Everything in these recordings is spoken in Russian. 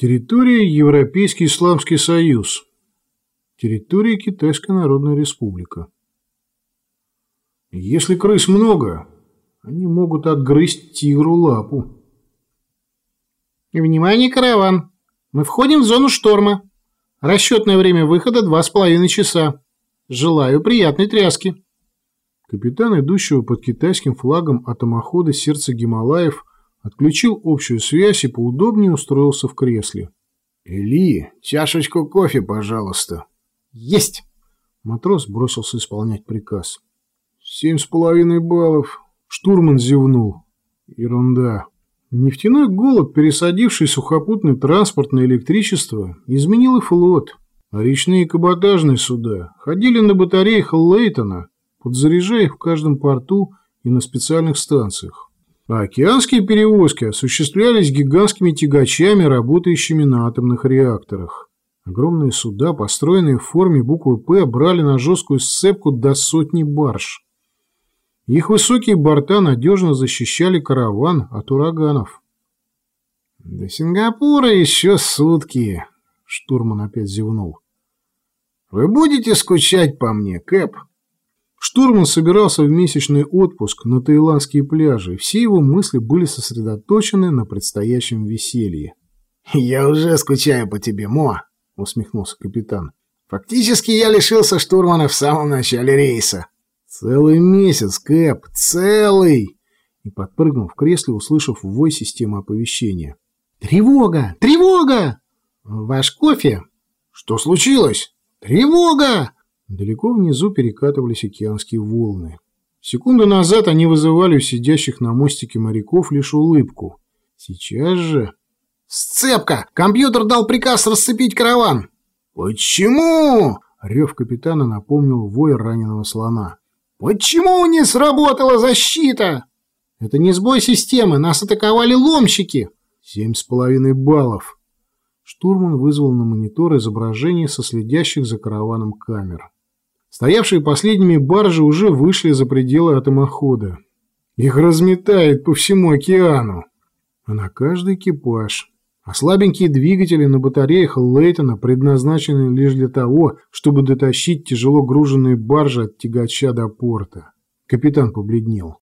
Территория Европейский Исламский Союз. Территория Китайская Народная Республика. Если крыс много, они могут отгрызть тигру лапу. Внимание, караван! Мы входим в зону шторма. Расчетное время выхода два с половиной часа. Желаю приятной тряски. Капитан, идущего под китайским флагом атомохода сердца Гималаев, Отключил общую связь и поудобнее устроился в кресле. «Эли, чашечку кофе, пожалуйста». «Есть!» Матрос бросился исполнять приказ. «Семь с половиной баллов». Штурман зевнул. «Ерунда». Нефтяной голод, пересадивший сухопутный транспорт на электричество, изменил и флот. А речные каботажные суда ходили на батареях Лейтона, подзаряжая их в каждом порту и на специальных станциях а океанские перевозки осуществлялись гигантскими тягачами, работающими на атомных реакторах. Огромные суда, построенные в форме буквы «П», брали на жесткую сцепку до сотни барж. Их высокие борта надежно защищали караван от ураганов. «До Сингапура еще сутки», — штурман опять зевнул. «Вы будете скучать по мне, Кэп?» Штурман собирался в месячный отпуск на таиландские пляжи, все его мысли были сосредоточены на предстоящем веселье. «Я уже скучаю по тебе, Мо», — усмехнулся капитан. «Фактически я лишился штурмана в самом начале рейса». «Целый месяц, Кэп, целый!» И подпрыгнул в кресле, услышав вой системы оповещения. «Тревога! Тревога! Ваш кофе!» «Что случилось?» «Тревога!» Далеко внизу перекатывались океанские волны. Секунду назад они вызывали у сидящих на мостике моряков лишь улыбку. Сейчас же... «Сцепка! Компьютер дал приказ расцепить караван!» «Почему?» — рев капитана напомнил вой раненого слона. «Почему не сработала защита?» «Это не сбой системы, нас атаковали ломщики!» «Семь с половиной баллов!» Штурман вызвал на монитор изображение со следящих за караваном камер. Стоявшие последними баржи уже вышли за пределы атомохода. Их разметает по всему океану. А на каждый экипаж. А слабенькие двигатели на батареях Лейтона предназначены лишь для того, чтобы дотащить тяжело груженные баржи от тягача до порта. Капитан побледнел.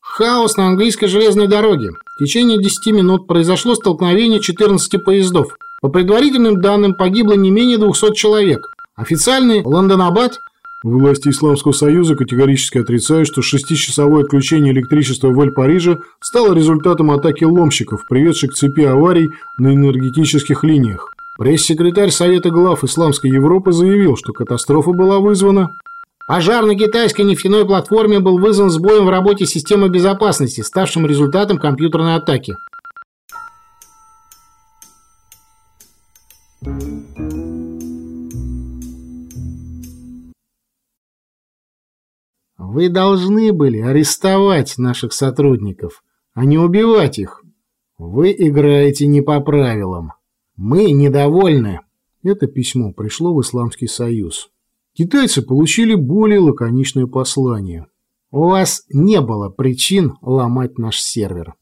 Хаос на английской железной дороге. В течение 10 минут произошло столкновение 14 поездов. По предварительным данным погибло не менее 200 человек. Официальный Лондонабад Власти Исламского Союза категорически отрицают, что шестичасовое отключение электричества в Эль-Париже стало результатом атаки ломщиков, приведшей к цепи аварий на энергетических линиях. Пресс-секретарь Совета глав Исламской Европы заявил, что катастрофа была вызвана Пожар на китайской нефтяной платформе был вызван сбоем в работе системы безопасности, ставшим результатом компьютерной атаки. Вы должны были арестовать наших сотрудников, а не убивать их. Вы играете не по правилам. Мы недовольны. Это письмо пришло в Исламский Союз. Китайцы получили более лаконичное послание. У вас не было причин ломать наш сервер.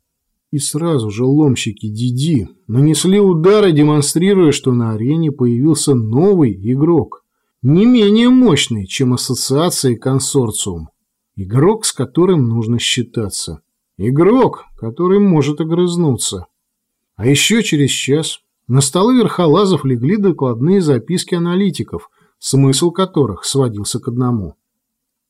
И сразу же ломщики Диди нанесли удары, демонстрируя, что на арене появился новый игрок, не менее мощный, чем ассоциация и консорциум. Игрок, с которым нужно считаться. Игрок, который может огрызнуться. А еще через час на столы верхолазов легли докладные записки аналитиков, смысл которых сводился к одному.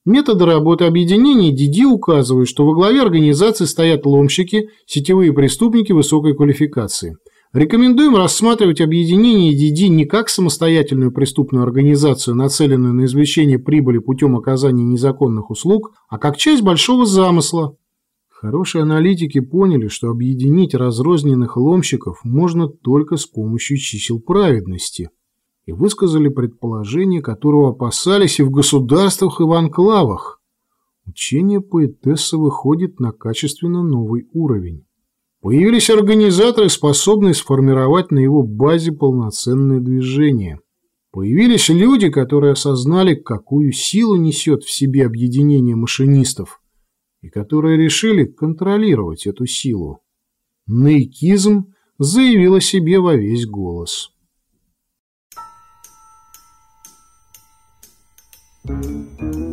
Методы работы объединений Диди указывают, что во главе организации стоят ломщики, сетевые преступники высокой квалификации – Рекомендуем рассматривать объединение DD не как самостоятельную преступную организацию, нацеленную на извлечение прибыли путем оказания незаконных услуг, а как часть большого замысла. Хорошие аналитики поняли, что объединить разрозненных ломщиков можно только с помощью чисел праведности, и высказали предположение, которого опасались и в государствах, и в анклавах. Учение поэтессы выходит на качественно новый уровень. Появились организаторы, способные сформировать на его базе полноценное движение. Появились люди, которые осознали, какую силу несет в себе объединение машинистов, и которые решили контролировать эту силу. Наикизм заявил о себе во весь голос. Thank you.